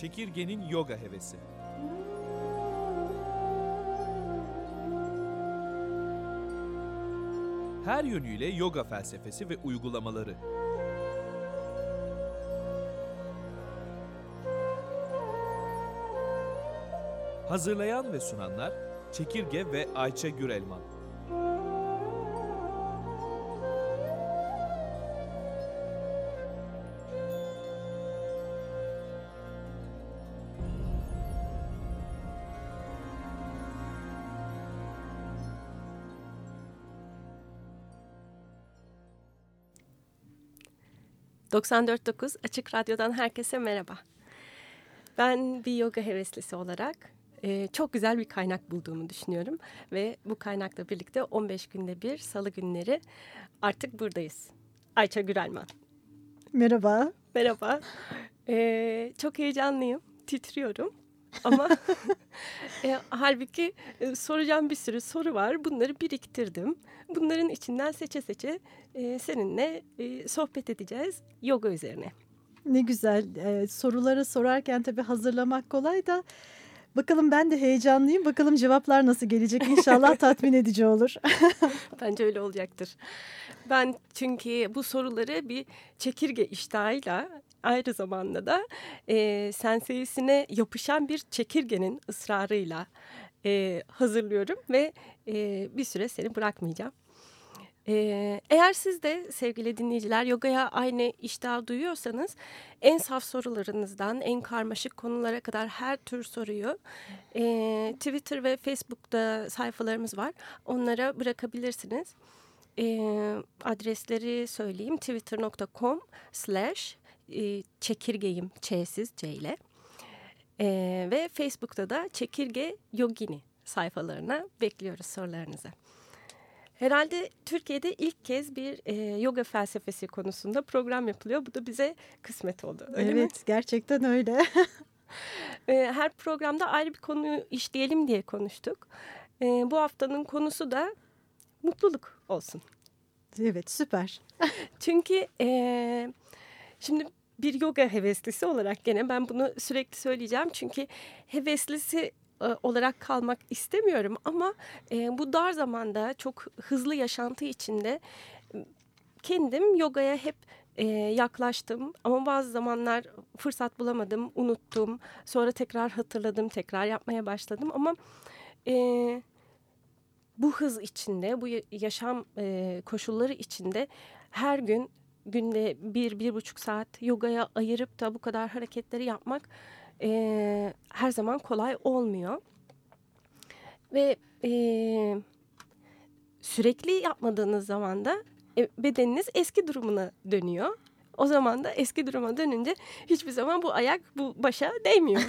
Çekirgenin yoga hevesi. Her yönüyle yoga felsefesi ve uygulamaları. Hazırlayan ve sunanlar Çekirge ve Ayça Gürelman. ...94.9 Açık Radyo'dan herkese merhaba. Ben bir yoga heveslisi olarak e, çok güzel bir kaynak bulduğumu düşünüyorum. Ve bu kaynakla birlikte 15 günde bir salı günleri artık buradayız. Ayça Gürelman. Merhaba. Merhaba. E, çok heyecanlıyım, titriyorum. Ama e, halbuki e, soracağım bir sürü soru var. Bunları biriktirdim. Bunların içinden seçe seçe e, seninle e, sohbet edeceğiz yoga üzerine. Ne güzel. Ee, soruları sorarken tabii hazırlamak kolay da bakalım ben de heyecanlıyım. Bakalım cevaplar nasıl gelecek. İnşallah tatmin edici olur. Bence öyle olacaktır. Ben çünkü bu soruları bir çekirge iştahıyla ayrı zamanda da e, senseyisine yapışan bir çekirgenin ısrarıyla e, hazırlıyorum ve e, bir süre seni bırakmayacağım. Ee, eğer siz de sevgili dinleyiciler yogaya aynı iştah duyuyorsanız en saf sorularınızdan en karmaşık konulara kadar her tür soruyu e, Twitter ve Facebook'ta sayfalarımız var. Onlara bırakabilirsiniz. E, adresleri söyleyeyim twitter.com slash e, çekirgeyim ç'siz c ile e, ve Facebook'ta da çekirge yogini sayfalarına bekliyoruz sorularınızı. Herhalde Türkiye'de ilk kez bir e, yoga felsefesi konusunda program yapılıyor. Bu da bize kısmet oldu. Öyle evet, mi? gerçekten öyle. e, her programda ayrı bir konuyu işleyelim diye konuştuk. E, bu haftanın konusu da mutluluk olsun. Evet, süper. Çünkü e, şimdi bir yoga heveslisi olarak gene ben bunu sürekli söyleyeceğim. Çünkü heveslisi e, olarak kalmak istemiyorum ama e, bu dar zamanda çok hızlı yaşantı içinde kendim yogaya hep e, yaklaştım ama bazı zamanlar fırsat bulamadım, unuttum. Sonra tekrar hatırladım, tekrar yapmaya başladım ama bu hız içinde, bu yaşam koşulları içinde her gün günde bir, bir buçuk saat yogaya ayırıp da bu kadar hareketleri yapmak e, her zaman kolay olmuyor. Ve e, sürekli yapmadığınız zaman da e, bedeniniz eski durumuna dönüyor. O zaman da eski duruma dönünce hiçbir zaman bu ayak bu başa değmiyor.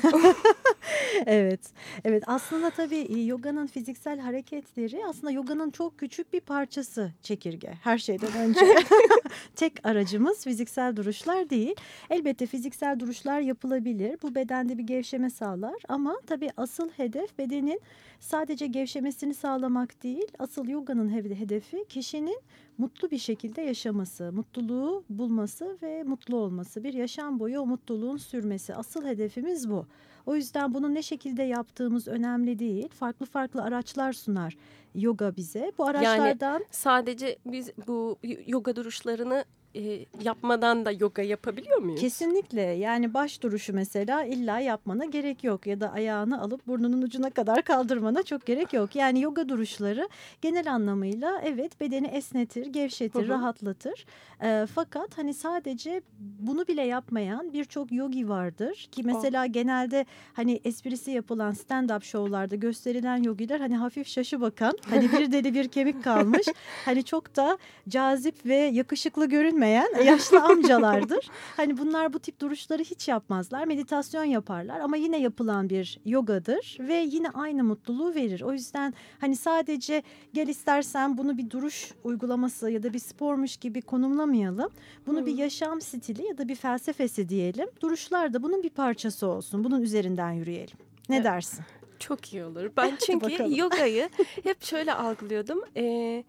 evet. Evet aslında tabii e, yoganın fiziksel hareketleri aslında yoganın çok küçük bir parçası çekirge. Her şeyden önce tek aracımız fiziksel duruşlar değil. Elbette fiziksel duruşlar yapılabilir. Bu bedende bir gevşeme sağlar ama tabii asıl hedef bedenin sadece gevşemesini sağlamak değil. Asıl yoganın hedefi kişinin mutlu bir şekilde yaşaması, mutluluğu bulması ve mutlu olması. Bir yaşam boyu o mutluluğun sürmesi. Asıl hedefimiz bu. O yüzden bunu ne şekilde yaptığımız önemli değil. Farklı farklı araçlar sunar yoga bize. Bu araçlardan... Yani sadece biz bu yoga duruşlarını e, yapmadan da yoga yapabiliyor muyuz? Kesinlikle yani baş duruşu mesela illa yapmana gerek yok ya da ayağını alıp burnunun ucuna kadar kaldırmana çok gerek yok. Yani yoga duruşları genel anlamıyla evet bedeni esnetir, gevşetir, hı hı. rahatlatır. E, fakat hani sadece bunu bile yapmayan birçok yogi vardır ki mesela oh. genelde hani esprisi yapılan stand-up şovlarda gösterilen yogiler hani hafif şaşı bakan hani bir deli bir kemik kalmış hani çok da cazip ve yakışıklı görünmeyen bilmeyen yaşlı amcalardır. Hani bunlar bu tip duruşları hiç yapmazlar. Meditasyon yaparlar ama yine yapılan bir yogadır ve yine aynı mutluluğu verir. O yüzden hani sadece gel istersen bunu bir duruş uygulaması ya da bir spormuş gibi konumlamayalım. Bunu hmm. bir yaşam stili ya da bir felsefesi diyelim. Duruşlar da bunun bir parçası olsun. Bunun üzerinden yürüyelim. Ne evet. dersin? Çok iyi olur. Ben çünkü yogayı hep şöyle algılıyordum. Ee,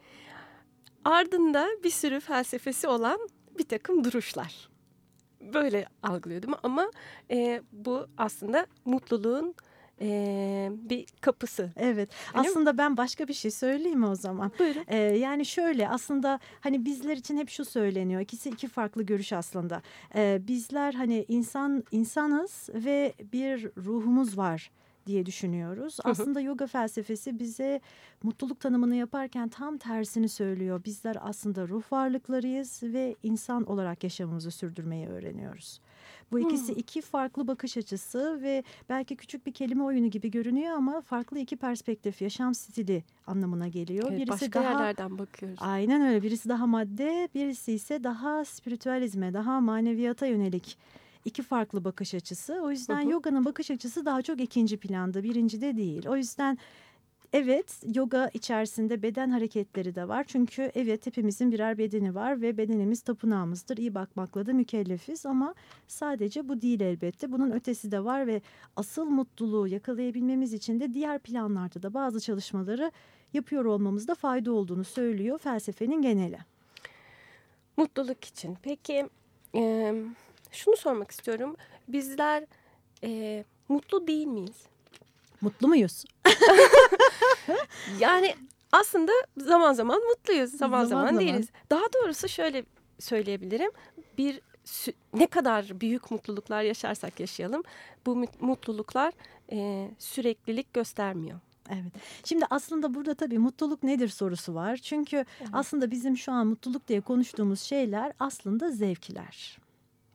ardında bir sürü felsefesi olan bir takım duruşlar. böyle algılıyordum ama e, bu aslında mutluluğun e, bir kapısı. Evet. Öyle aslında ben başka bir şey söyleyeyim mi o zaman? Buyurun. Ee, yani şöyle aslında hani bizler için hep şu söyleniyor. İkisi iki farklı görüş aslında. Ee, bizler hani insan insanız ve bir ruhumuz var diye düşünüyoruz. Hı hı. Aslında yoga felsefesi bize mutluluk tanımını yaparken tam tersini söylüyor. Bizler aslında ruh varlıklarıyız ve insan olarak yaşamımızı sürdürmeyi öğreniyoruz. Bu ikisi Hmm. iki farklı bakış açısı ve belki küçük bir kelime oyunu gibi görünüyor ama farklı iki perspektif, yaşam stili anlamına geliyor. Evet, birisi başka daha yerlerden bakıyoruz. Aynen öyle. Birisi daha madde, birisi ise daha spiritüalizme, daha maneviyata yönelik iki farklı bakış açısı. O yüzden Hı hı. yoganın bakış açısı daha çok ikinci planda, birinci de değil. O yüzden evet yoga içerisinde beden hareketleri de var. Çünkü evet hepimizin birer bedeni var ve bedenimiz tapınağımızdır. İyi bakmakla da mükellefiz ama sadece bu değil elbette. Bunun ötesi de var ve asıl mutluluğu yakalayabilmemiz için de diğer planlarda da bazı çalışmaları yapıyor olmamızda fayda olduğunu söylüyor felsefenin geneli. Mutluluk için. Peki e, şunu sormak istiyorum. Bizler e, mutlu değil miyiz? Mutlu muyuz? Yani aslında zaman zaman mutluyuz, zaman Zaman zaman, zaman. değiliz. Daha doğrusu şöyle söyleyebilirim. Bir ne kadar büyük mutluluklar yaşarsak yaşayalım, bu mut- mutluluklar e, süreklilik göstermiyor. Evet. Şimdi aslında burada tabii mutluluk nedir sorusu var. Çünkü aslında bizim şu an mutluluk diye konuştuğumuz şeyler aslında zevkler.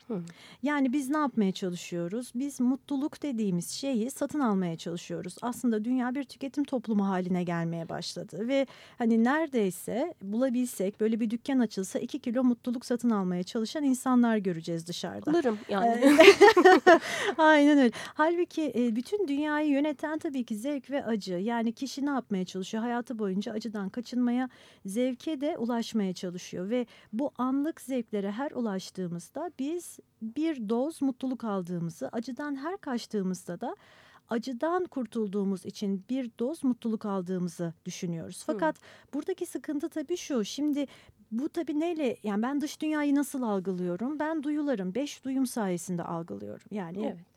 Hı. Yani biz ne yapmaya çalışıyoruz? Biz mutluluk dediğimiz şeyi satın almaya çalışıyoruz. Aslında dünya bir tüketim toplumu haline gelmeye başladı ve hani neredeyse bulabilsek böyle bir dükkan açılsa iki kilo mutluluk satın almaya çalışan insanlar göreceğiz dışarıda. Alırım yani. Ee, Aynen öyle. Halbuki e, bütün dünyayı yöneten tabii ki zevk ve acı. Yani kişi ne yapmaya çalışıyor? Hayatı boyunca acıdan kaçınmaya, zevke de ulaşmaya çalışıyor. Ve bu anlık zevklere her ulaştığımızda biz bir doz mutluluk aldığımızı, acıdan her kaçtığımızda da acıdan kurtulduğumuz için bir doz mutluluk aldığımızı düşünüyoruz. Fakat buradaki sıkıntı tabii şu. Şimdi bu tabii neyle yani ben dış dünyayı nasıl algılıyorum? Ben duyularım beş duyum sayesinde algılıyorum. Yani evet.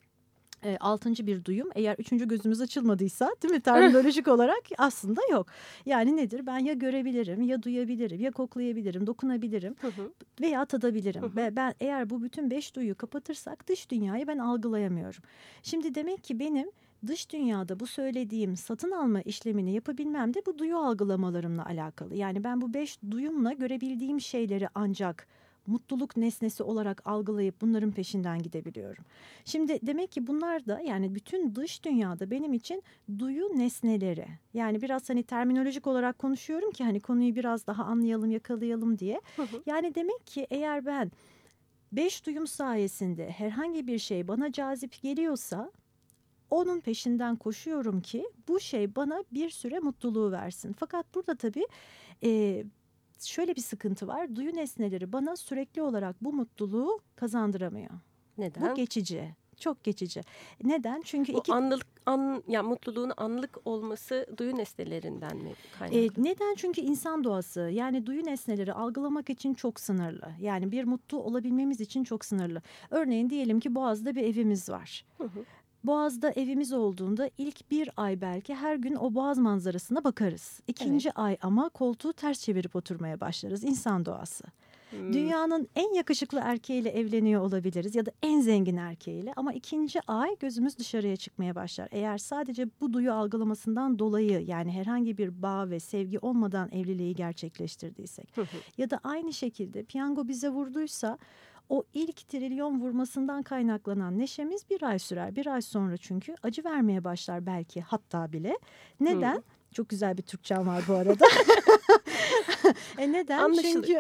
E, altıncı bir duyum eğer üçüncü gözümüz açılmadıysa değil mi terminolojik olarak aslında yok. Yani nedir ben ya görebilirim ya duyabilirim ya koklayabilirim dokunabilirim Hı hı. veya tadabilirim. Hı hı. Ve ben eğer bu bütün beş duyuyu kapatırsak dış dünyayı ben algılayamıyorum. Şimdi demek ki benim dış dünyada bu söylediğim satın alma işlemini yapabilmem de bu duyu algılamalarımla alakalı. Yani ben bu beş duyumla görebildiğim şeyleri ancak mutluluk nesnesi olarak algılayıp bunların peşinden gidebiliyorum. Şimdi demek ki bunlar da yani bütün dış dünyada benim için duyu nesneleri. Yani biraz hani terminolojik olarak konuşuyorum ki hani konuyu biraz daha anlayalım, yakalayalım diye. Hı hı. Yani demek ki eğer ben beş duyum sayesinde herhangi bir şey bana cazip geliyorsa onun peşinden koşuyorum ki bu şey bana bir süre mutluluğu versin. Fakat burada tabii e, şöyle bir sıkıntı var. Duyu nesneleri bana sürekli olarak bu mutluluğu kazandıramıyor. Neden? Bu geçici. Çok geçici. Neden? Çünkü Bu iki anlık an ya mutluluğun anlık olması duyu nesnelerinden mi E, kaynaklı? neden? Çünkü insan doğası yani duyu nesneleri algılamak için çok sınırlı. Yani bir mutlu olabilmemiz için çok sınırlı. Örneğin diyelim ki Boğaz'da bir evimiz var. Hı hı. Boğaz'da evimiz olduğunda ilk bir ay belki her gün o boğaz manzarasına bakarız. İkinci ay ama koltuğu ters çevirip oturmaya başlarız. İnsan doğası. Hmm. Dünyanın en yakışıklı erkeğiyle evleniyor olabiliriz ya da en zengin erkeğiyle ama ikinci ay gözümüz dışarıya çıkmaya başlar. Eğer sadece bu duyu algılamasından dolayı yani herhangi bir bağ ve sevgi olmadan evliliği gerçekleştirdiysek ya da aynı şekilde piyango bize vurduysa o ilk trilyon vurmasından kaynaklanan neşemiz bir ay sürer. Bir ay sonra çünkü acı vermeye başlar belki hatta bile. Neden? Hı. Çok güzel bir Türkçem var bu arada. e neden? Anlaşılır. Çünkü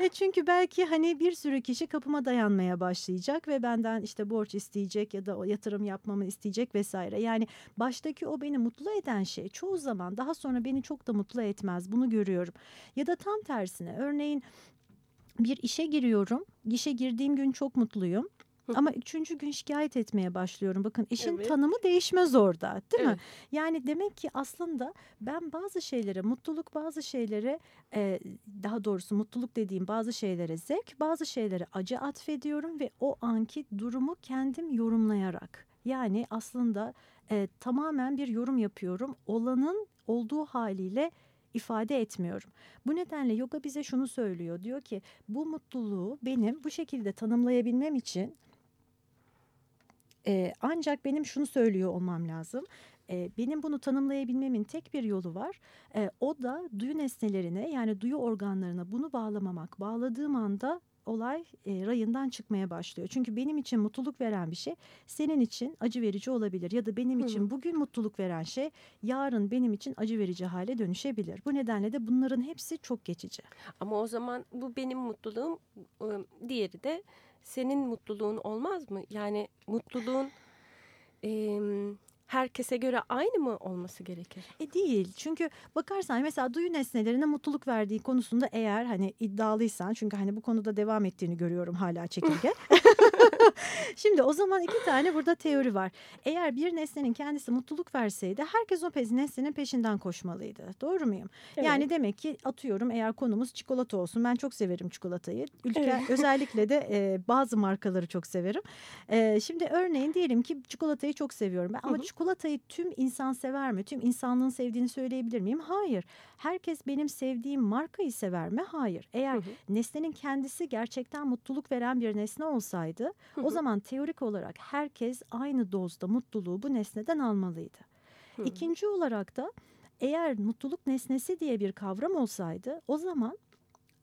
e çünkü belki hani bir sürü kişi kapıma dayanmaya başlayacak ve benden işte borç isteyecek ya da o yatırım yapmamı isteyecek vesaire. Yani baştaki o beni mutlu eden şey çoğu zaman daha sonra beni çok da mutlu etmez. Bunu görüyorum. Ya da tam tersine örneğin bir işe giriyorum. İşe girdiğim gün çok mutluyum. Ama üçüncü gün şikayet etmeye başlıyorum. Bakın işin Evet. tanımı değişmez orada değil mi? Evet. Yani demek ki aslında ben bazı şeylere mutluluk bazı şeylere e, daha doğrusu mutluluk dediğim bazı şeylere zevk bazı şeylere acı atfediyorum ve o anki durumu kendim yorumlayarak yani aslında e, tamamen bir yorum yapıyorum olanın olduğu haliyle ifade etmiyorum. Bu nedenle yoga bize şunu söylüyor. Diyor ki bu mutluluğu benim bu şekilde tanımlayabilmem için e, ancak benim şunu söylüyor olmam lazım. E, benim bunu tanımlayabilmemin tek bir yolu var. E, o da duyu nesnelerine yani duyu organlarına bunu bağlamamak. Bağladığım anda olay e, rayından çıkmaya başlıyor. Çünkü benim için mutluluk veren bir şey senin için acı verici olabilir. Ya da benim Hı için bugün mutluluk veren şey yarın benim için acı verici hale dönüşebilir. Bu nedenle de bunların hepsi çok geçici. Ama o zaman bu benim mutluluğum, ıı, diğeri de senin mutluluğun olmaz mı? Yani mutluluğun em, herkese göre aynı mı olması gerekir? E değil çünkü bakarsan mesela duyu nesnelerine mutluluk verdiği konusunda eğer hani iddialıysan çünkü hani bu konuda devam ettiğini görüyorum hala çekirge. Şimdi o zaman iki tane burada teori var. Eğer bir nesnenin kendisi mutluluk verseydi herkes o pez nesnenin peşinden koşmalıydı. Doğru muyum? Yani demek ki atıyorum eğer konumuz çikolata olsun. Ben çok severim çikolatayı. Ülke Evet. özellikle de e, bazı markaları çok severim. E, şimdi örneğin diyelim ki çikolatayı çok seviyorum ben ama Hı hı. çikolatayı tüm insan sever mi? Tüm insanlığın sevdiğini söyleyebilir miyim? Hayır. Herkes benim sevdiğim markayı sever mi? Hayır. Eğer Hı hı. nesnenin kendisi gerçekten mutluluk veren bir nesne olsaydı o zaman teorik olarak herkes aynı dozda mutluluğu bu nesneden almalıydı. İkinci olarak da eğer mutluluk nesnesi diye bir kavram olsaydı o zaman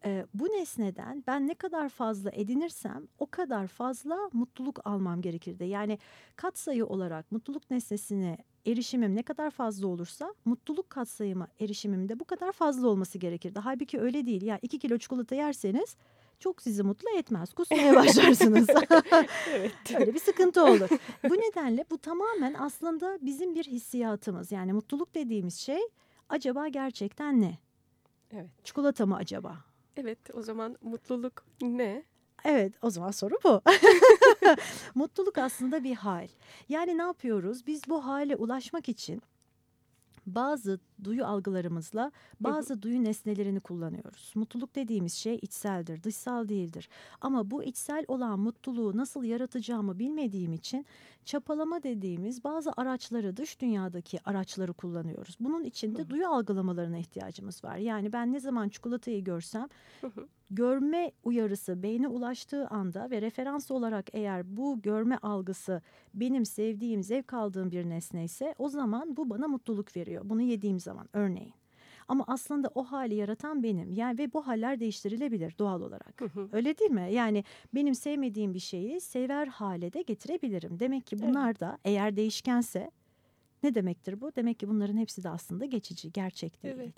e, bu nesneden ben ne kadar fazla edinirsem o kadar fazla mutluluk almam gerekirdi. Yani katsayı olarak mutluluk nesnesine erişimim ne kadar fazla olursa mutluluk katsayıma erişimim de bu kadar fazla olması gerekirdi. Halbuki öyle değil. Yani iki kilo çikolata yerseniz çok sizi mutlu etmez. Kusmaya başlarsınız. Evet. Öyle bir sıkıntı olur. bu nedenle bu tamamen aslında bizim bir hissiyatımız. Yani mutluluk dediğimiz şey acaba gerçekten ne? Evet. Çikolata mı acaba? Evet o zaman mutluluk ne? Evet o zaman soru bu. Mutluluk aslında bir hal. Yani ne yapıyoruz? Biz bu hale ulaşmak için bazı duyu algılarımızla bazı duyu nesnelerini kullanıyoruz. Mutluluk dediğimiz şey içseldir, dışsal değildir. Ama bu içsel olan mutluluğu nasıl yaratacağımı bilmediğim için çapalama dediğimiz bazı araçları, dış dünyadaki araçları kullanıyoruz. Bunun için de duyu algılamalarına ihtiyacımız var. Yani ben ne zaman çikolatayı görsem görme uyarısı beyne ulaştığı anda ve referans olarak eğer bu görme algısı benim sevdiğim, zevk aldığım bir nesne ise o zaman bu bana mutluluk veriyor. Bunu yediğim zaman örneğin. Ama aslında o hali yaratan benim. Yani ve bu haller değiştirilebilir doğal olarak. Hı hı. Öyle değil mi? Yani benim sevmediğim bir şeyi sever hale de getirebilirim. Demek ki bunlar da eğer değişkense ne demektir bu? Demek ki bunların hepsi de aslında geçici, gerçek değil. Evet.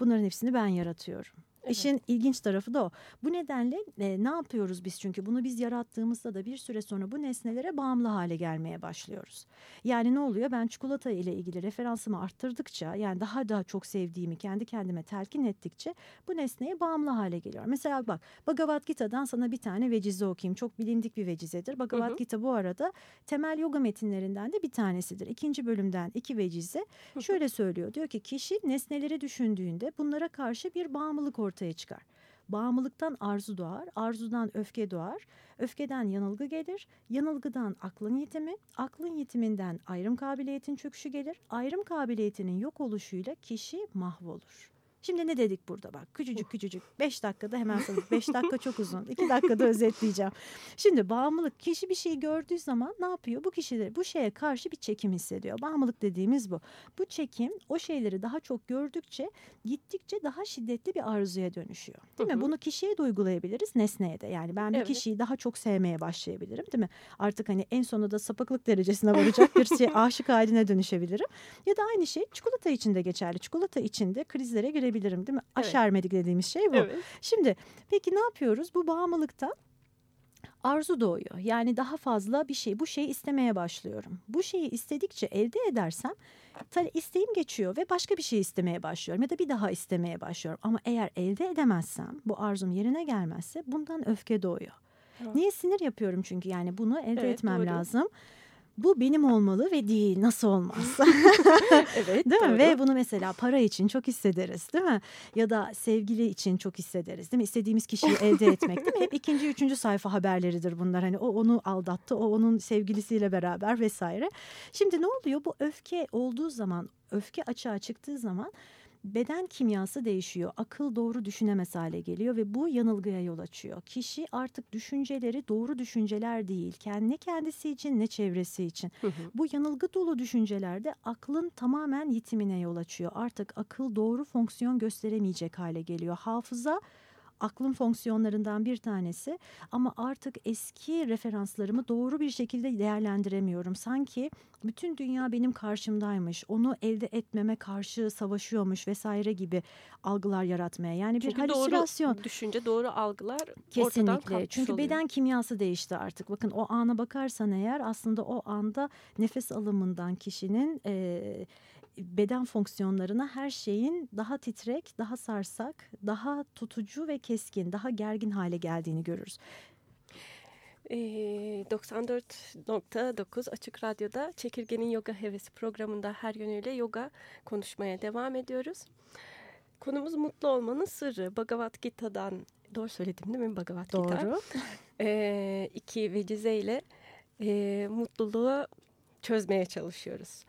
Bunların hepsini ben yaratıyorum. Evet. İşin ilginç tarafı da o. Bu nedenle e, ne yapıyoruz biz çünkü bunu biz yarattığımızda da bir süre sonra bu nesnelere bağımlı hale gelmeye başlıyoruz. Yani ne oluyor? Ben çikolata ile ilgili referansımı arttırdıkça yani daha daha çok sevdiğimi kendi kendime telkin ettikçe bu nesneye bağımlı hale geliyorum. Mesela bak Bhagavad Gita'dan sana bir tane vecize okuyayım. Çok bilindik bir vecizedir. Bhagavad Hı hı. Gita bu arada temel yoga metinlerinden de bir tanesidir. İkinci bölümden iki vecize şöyle söylüyor. Diyor ki kişi nesneleri düşündüğünde bunlara karşı bir bağımlılık ortaya çıkar. Bağımlılıktan arzu doğar, arzudan öfke doğar, öfkeden yanılgı gelir, yanılgıdan aklın yitimi, aklın yitiminden ayrım kabiliyetin çöküşü gelir, ayrım kabiliyetinin yok oluşuyla kişi mahvolur. Şimdi ne dedik burada bak küçücük küçücük 5 dakikada hemen sana 5 dakika çok uzun 2 dakikada özetleyeceğim. Şimdi bağımlılık kişi bir şeyi gördüğü zaman ne yapıyor? Bu kişiler bu şeye karşı bir çekim hissediyor. Bağımlılık dediğimiz bu. Bu çekim o şeyleri daha çok gördükçe gittikçe daha şiddetli bir arzuya dönüşüyor. Değil mi? Bunu kişiye de uygulayabiliriz nesneye de. Yani ben bir Evet. kişiyi daha çok sevmeye başlayabilirim değil mi? Artık hani en sonunda sapıklık derecesine varacak bir şey aşık haline dönüşebilirim. Ya da aynı şey çikolata için de geçerli. Çikolata için de krizlere girebilirim değil mi? Evet. Aşermedik dediğimiz şey bu. Evet. Şimdi peki ne yapıyoruz? Bu bağımlılıkta arzu doğuyor. Yani daha fazla bir şey, bu şeyi istemeye başlıyorum. Bu şeyi istedikçe elde edersem isteğim geçiyor ve başka bir şey istemeye başlıyorum ya da bir daha istemeye başlıyorum. Ama eğer elde edemezsem, bu arzum yerine gelmezse bundan öfke doğuyor. Ha. Niye sinir yapıyorum çünkü yani bunu elde Evet, etmem doğru. lazım. Bu benim olmalı ve değil nasıl olmaz? evet Değil mi? doğru. Ve bunu mesela para için çok hissederiz değil mi? Ya da sevgili için çok hissederiz değil mi? İstediğimiz kişiyi elde etmek değil mi? Hep ikinci, üçüncü sayfa haberleridir bunlar. Hani o onu aldattı, o onun sevgilisiyle beraber vesaire. Şimdi ne oluyor? Bu öfke olduğu zaman, öfke açığa çıktığı zaman beden kimyası değişiyor. Akıl doğru düşünemez hale geliyor ve bu yanılgıya yol açıyor. Kişi artık düşünceleri doğru düşünceler değil. Kendi ne kendisi için ne çevresi için. Hı hı. Bu yanılgı dolu düşüncelerde aklın tamamen yitimine yol açıyor. Artık akıl doğru fonksiyon gösteremeyecek hale geliyor. Hafıza aklın fonksiyonlarından bir tanesi ama artık eski referanslarımı doğru bir şekilde değerlendiremiyorum. Sanki bütün dünya benim karşımdaymış, onu elde etmeme karşı savaşıyormuş vesaire gibi algılar yaratmaya. Yani bir Çünkü halüsinasyon. doğru düşünce, doğru algılar Kesinlikle. Çünkü oluyor. beden kimyası değişti artık. Bakın o ana bakarsan eğer aslında o anda nefes alımından kişinin e, beden fonksiyonlarına her şeyin daha titrek, daha sarsak, daha tutucu ve keskin, daha gergin hale geldiğini görürüz. Ee, 94.9 Açık Radyo'da Çekirge'nin Yoga Hevesi programında her yönüyle yoga konuşmaya devam ediyoruz. Konumuz mutlu olmanın sırrı. Bhagavad Gita'dan, doğru söyledim değil mi Bhagavad Gita? Doğru. Ee, iki vecize ile e, mutluluğu çözmeye çalışıyoruz.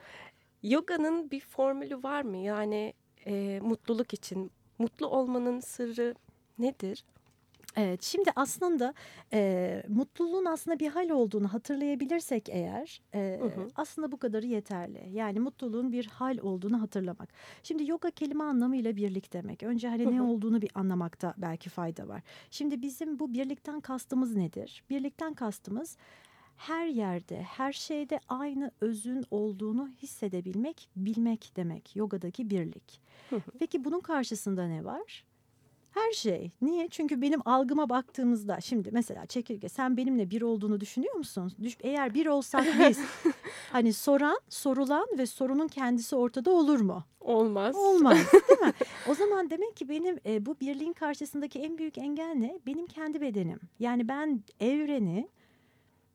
Yoga'nın bir formülü var mı? Yani e, mutluluk için mutlu olmanın sırrı nedir? Evet, şimdi aslında e, mutluluğun aslında bir hal olduğunu hatırlayabilirsek eğer e, Hı hı. aslında bu kadarı yeterli. Yani mutluluğun bir hal olduğunu hatırlamak. Şimdi yoga kelime anlamıyla birlik demek. Önce hani Hı ne hı. olduğunu bir anlamakta belki fayda var. Şimdi bizim bu birlikten kastımız nedir? Birlikten kastımız her yerde, her şeyde aynı özün olduğunu hissedebilmek, bilmek demek. Yogadaki birlik. Peki bunun karşısında ne var? Her şey. Niye? Çünkü benim algıma baktığımızda şimdi mesela çekirge sen benimle bir olduğunu düşünüyor musun? Düş, eğer bir olsak biz hani soran, sorulan ve sorunun kendisi ortada olur mu? Olmaz. Olmaz değil mi? O zaman demek ki benim e, bu birliğin karşısındaki en büyük engel ne? Benim kendi bedenim. Yani ben evreni,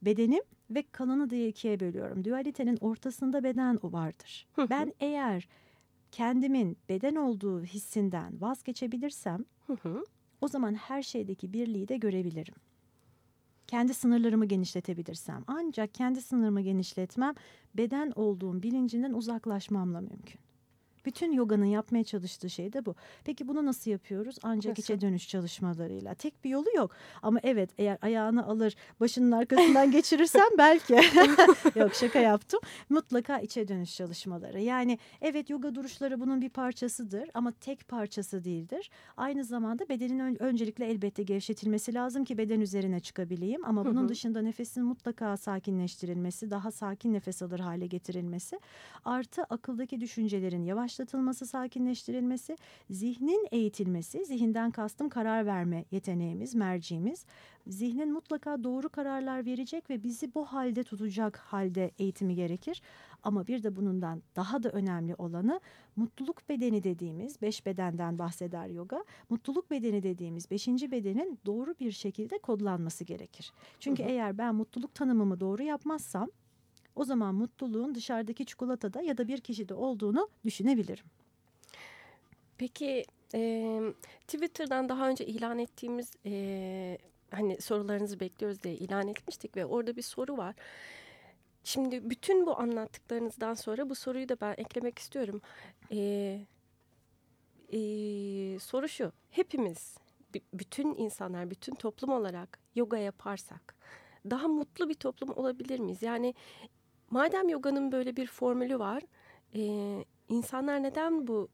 bedenim ve kalanı diye ikiye bölüyorum. Dualitenin ortasında beden o vardır. Ben eğer kendimin beden olduğu hissinden vazgeçebilirsem o zaman her şeydeki birliği de görebilirim. Kendi sınırlarımı genişletebilirsem ancak kendi sınırımı genişletmem beden olduğum bilincinden uzaklaşmamla mümkün. Bütün yoganın yapmaya çalıştığı şey de bu. Peki bunu nasıl yapıyoruz? Ancak Nasıl? içe dönüş çalışmalarıyla. Tek bir yolu yok. Ama evet eğer ayağını alır başının arkasından geçirirsen belki. yok şaka yaptım. Mutlaka içe dönüş çalışmaları. Yani evet yoga duruşları bunun bir parçasıdır ama tek parçası değildir. Aynı zamanda bedenin ön- öncelikle elbette gevşetilmesi lazım ki beden üzerine çıkabileyim. Ama bunun hı. dışında nefesin mutlaka sakinleştirilmesi, daha sakin nefes alır hale getirilmesi. Artı akıldaki düşüncelerin yavaşlatılması, sakinleştirilmesi, zihnin eğitilmesi, zihinden kastım karar verme yeteneğimiz, merciğimiz. Zihnin mutlaka doğru kararlar verecek ve bizi bu halde tutacak halde eğitimi gerekir. Ama bir de bundan daha da önemli olanı mutluluk bedeni dediğimiz beş bedenden bahseder yoga. Mutluluk bedeni dediğimiz beşinci bedenin doğru bir şekilde kodlanması gerekir. Çünkü Hı hı. eğer ben mutluluk tanımımı doğru yapmazsam o zaman mutluluğun dışarıdaki çikolatada ya da bir kişide olduğunu düşünebilirim. Peki e, Twitter'dan daha önce ilan ettiğimiz e, hani sorularınızı bekliyoruz diye ilan etmiştik ve orada bir soru var. Şimdi bütün bu anlattıklarınızdan sonra bu soruyu da ben eklemek istiyorum. E, e, soru şu, hepimiz, bütün insanlar, bütün toplum olarak yoga yaparsak daha mutlu bir toplum olabilir miyiz? Yani madem yoganın böyle bir formülü var, e, insanlar neden bu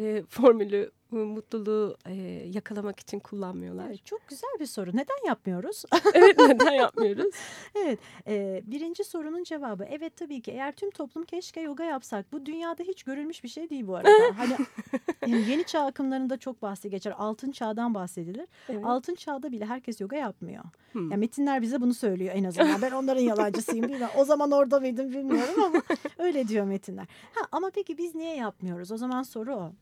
e, formülü, mutluluğu e, yakalamak için kullanmıyorlar? Evet, çok güzel bir soru. Neden yapmıyoruz? evet neden yapmıyoruz? Evet, e, birinci sorunun cevabı evet tabii ki eğer tüm toplum keşke yoga yapsak. Bu dünyada hiç görülmüş bir şey değil bu arada. hani yani yeni çağ akımlarında çok bahsi geçer. Altın çağdan bahsedilir. Evet. Altın çağda bile herkes yoga yapmıyor. Hmm. Ya metinler bize bunu söylüyor en azından. Ben onların yalancısıyım bilmiyorum. O zaman orada mıydım bilmiyorum ama öyle diyor metinler. Ha, ama peki biz niye yapmıyoruz? O zaman soru o.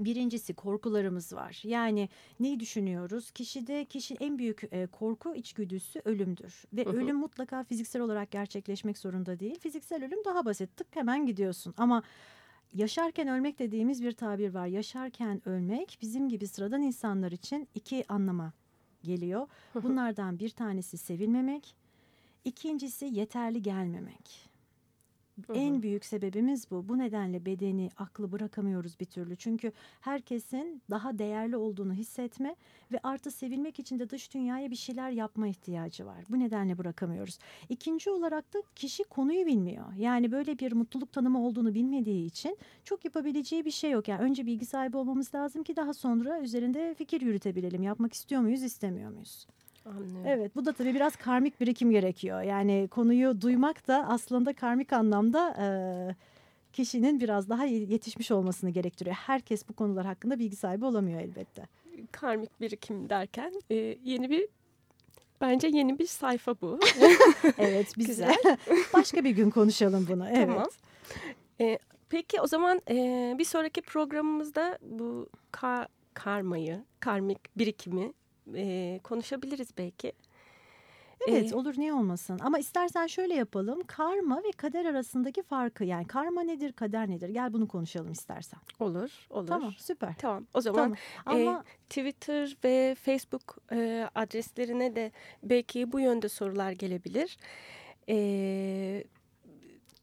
Birincisi korkularımız var. Yani neyi düşünüyoruz? Kişide kişi en büyük korku içgüdüsü ölümdür. Ve Hı hı. ölüm mutlaka fiziksel olarak gerçekleşmek zorunda değil. Fiziksel ölüm daha basit. Tık hemen gidiyorsun. Ama yaşarken ölmek dediğimiz bir tabir var. Yaşarken ölmek bizim gibi sıradan insanlar için iki anlama geliyor. Bunlardan bir tanesi sevilmemek, ikincisi yeterli gelmemek. Hı hı. En büyük sebebimiz bu. Bu nedenle bedeni, aklı bırakamıyoruz bir türlü. Çünkü herkesin daha değerli olduğunu hissetme ve artı sevilmek için de dış dünyaya bir şeyler yapma ihtiyacı var. Bu nedenle bırakamıyoruz. İkinci olarak da kişi konuyu bilmiyor. Yani böyle bir mutluluk tanımı olduğunu bilmediği için çok yapabileceği bir şey yok. Yani önce bilgi sahibi olmamız lazım ki daha sonra üzerinde fikir yürütebilelim. Yapmak istiyor muyuz, istemiyor muyuz? Anlıyorum. Evet bu da tabii biraz karmik birikim gerekiyor. Yani konuyu duymak da aslında karmik anlamda e, kişinin biraz daha yetişmiş olmasını gerektiriyor. Herkes bu konular hakkında bilgi sahibi olamıyor elbette. Karmik birikim derken e, yeni bir bence yeni bir sayfa bu. Evet biz Güzel. başka bir gün konuşalım bunu. Evet. Tamam. E, peki o zaman e, bir sonraki programımızda bu ka- karmayı, karmik birikimi e, konuşabiliriz belki. Evet Ee, olur niye olmasın ama istersen şöyle yapalım karma ve kader arasındaki farkı yani karma nedir kader nedir gel bunu konuşalım istersen. Olur, olur. Tamam süper. Tamam. O zaman Tamam. e, Ama Twitter ve Facebook e, adreslerine de belki bu yönde sorular gelebilir. E,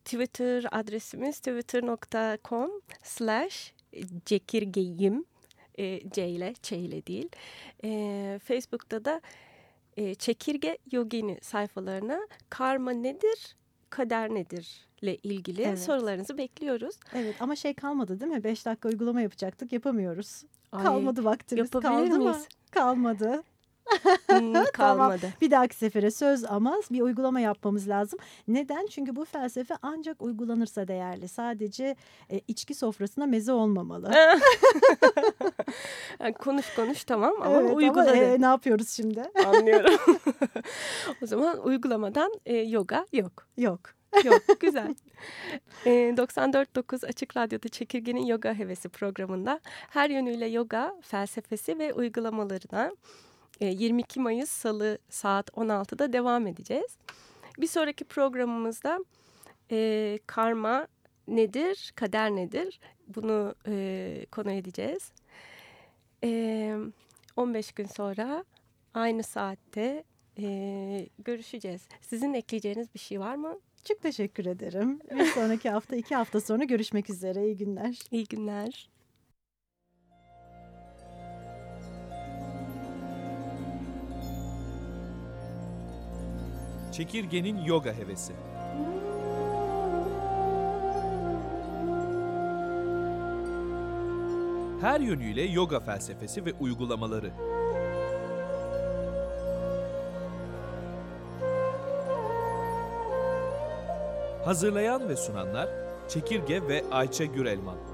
Twitter adresimiz twitter.com slash cekirgeyim e, C ile Ç ile değil. E, Facebook'ta da e, çekirge yogini sayfalarına karma nedir, kader nedir ile ilgili Evet. sorularınızı bekliyoruz. evet ama şey kalmadı değil mi? Beş dakika uygulama yapacaktık yapamıyoruz. Ay, Kalmadı vaktimiz. Kaldı mı? Kalmadı. Hmm, kalmadı. Bir dahaki sefere söz ama bir uygulama yapmamız lazım. Neden? Çünkü bu felsefe ancak uygulanırsa değerli. Sadece e, içki sofrasına meze olmamalı. Yani konuş konuş tamam ama Evet, uygula ama, e, ne yapıyoruz şimdi? Anlıyorum. o zaman uygulamadan e, yoga yok. Yok. Yok güzel. E, 94.9 Açık Radyo'da Çekirge'nin Yoga Hevesi programında her yönüyle yoga felsefesi ve uygulamalarına 22 Mayıs Salı saat 16'da devam edeceğiz. Bir sonraki programımızda e, karma nedir, kader nedir bunu e, konu edeceğiz. E, 15 gün sonra aynı saatte e, görüşeceğiz. Sizin ekleyeceğiniz bir şey var mı? Çok teşekkür ederim. Bir sonraki hafta iki hafta sonra görüşmek üzere. İyi günler. İyi günler. Çekirgenin Yoga Hevesi. Her yönüyle yoga felsefesi ve uygulamaları. Hazırlayan ve sunanlar Çekirge ve Ayça Gürelman.